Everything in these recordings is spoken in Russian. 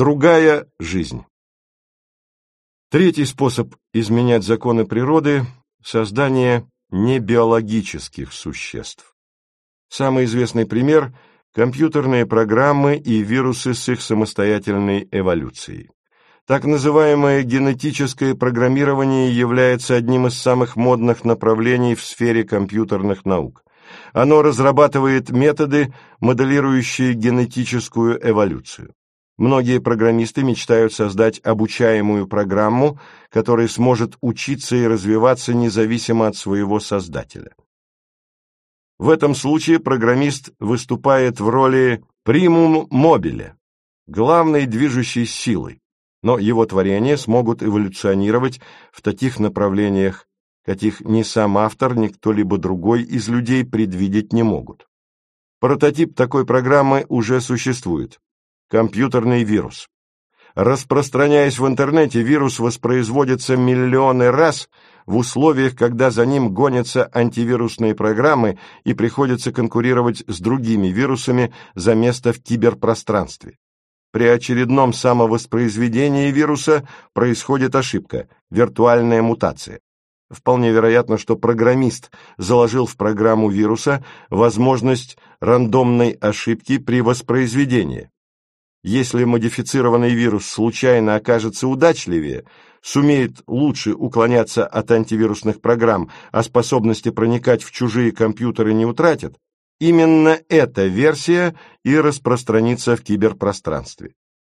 Другая жизнь. Третий способ изменять законы природы – создание небиологических существ. Самый известный пример – компьютерные программы и вирусы с их самостоятельной эволюцией. Так называемое генетическое программирование является одним из самых модных направлений в сфере компьютерных наук. Оно разрабатывает методы, моделирующие генетическую эволюцию. Многие программисты мечтают создать обучаемую программу, которая сможет учиться и развиваться независимо от своего создателя. В этом случае программист выступает в роли примум мобиле, главной движущей силой, но его творения смогут эволюционировать в таких направлениях, каких ни сам автор, ни кто-либо другой из людей предвидеть не могут. Прототип такой программы уже существует. Компьютерный вирус. Распространяясь в интернете, вирус воспроизводится миллионы раз в условиях, когда за ним гонятся антивирусные программы и приходится конкурировать с другими вирусами за место в киберпространстве. При очередном самовоспроизведении вируса происходит ошибка – виртуальная мутация. Вполне вероятно, что программист заложил в программу вируса возможность рандомной ошибки при воспроизведении. Если модифицированный вирус случайно окажется удачливее, сумеет лучше уклоняться от антивирусных программ, а способности проникать в чужие компьютеры не утратит, Именно эта версия и распространится в киберпространстве.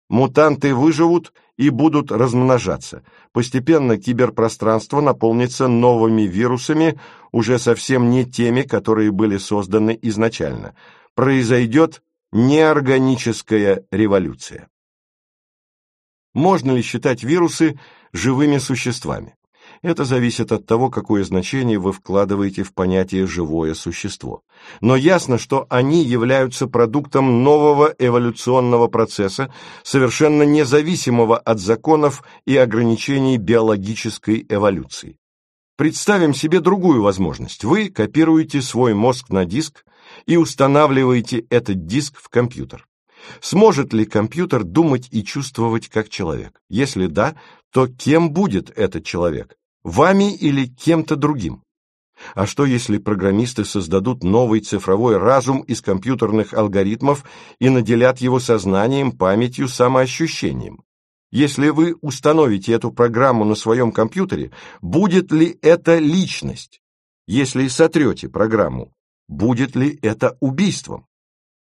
Мутанты выживут и будут размножаться. Постепенно киберпространство наполнится новыми вирусами, уже совсем не теми, которые были созданы изначально. Произойдет неорганическая революция. Можно ли считать вирусы живыми существами? Это зависит от того, какое значение вы вкладываете в понятие «живое существо». Но ясно, что они являются продуктом нового эволюционного процесса, совершенно независимого от законов и ограничений биологической эволюции. Представим себе другую возможность. Вы копируете свой мозг на диск и устанавливаете этот диск в компьютер. Сможет ли компьютер думать и чувствовать как человек? Если да, то кем будет этот человек? Вами или кем-то другим? А что, если программисты создадут новый цифровой разум из компьютерных алгоритмов и наделят его сознанием, памятью, самоощущением? Если вы установите эту программу на своем компьютере, будет ли это личность? Если сотрете программу, будет ли это убийством?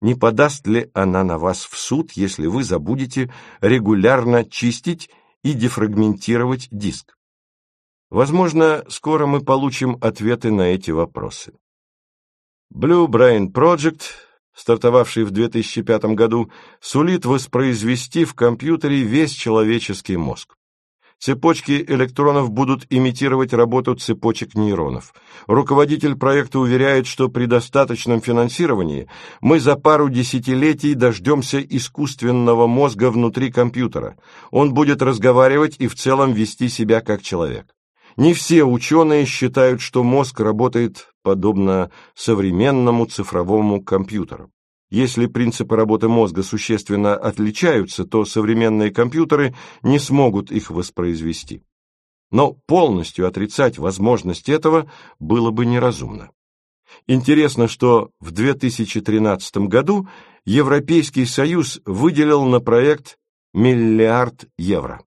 Не подаст ли она на вас в суд, если вы забудете регулярно чистить и дефрагментировать диск? Возможно, скоро мы получим ответы на эти вопросы. Blue Brain Project, стартовавший в 2005 году, сулит воспроизвести в компьютере весь человеческий мозг. Цепочки электронов будут имитировать работу цепочек нейронов. Руководитель проекта уверяет, что при достаточном финансировании мы за пару десятилетий дождемся искусственного мозга внутри компьютера. Он будет разговаривать и в целом вести себя как человек. Не все ученые считают, что мозг работает подобно современному цифровому компьютеру. Если принципы работы мозга существенно отличаются, то современные компьютеры не смогут их воспроизвести. Но полностью отрицать возможность этого было бы неразумно. Интересно, что в 2013 году Европейский Союз выделил на проект миллиард евро.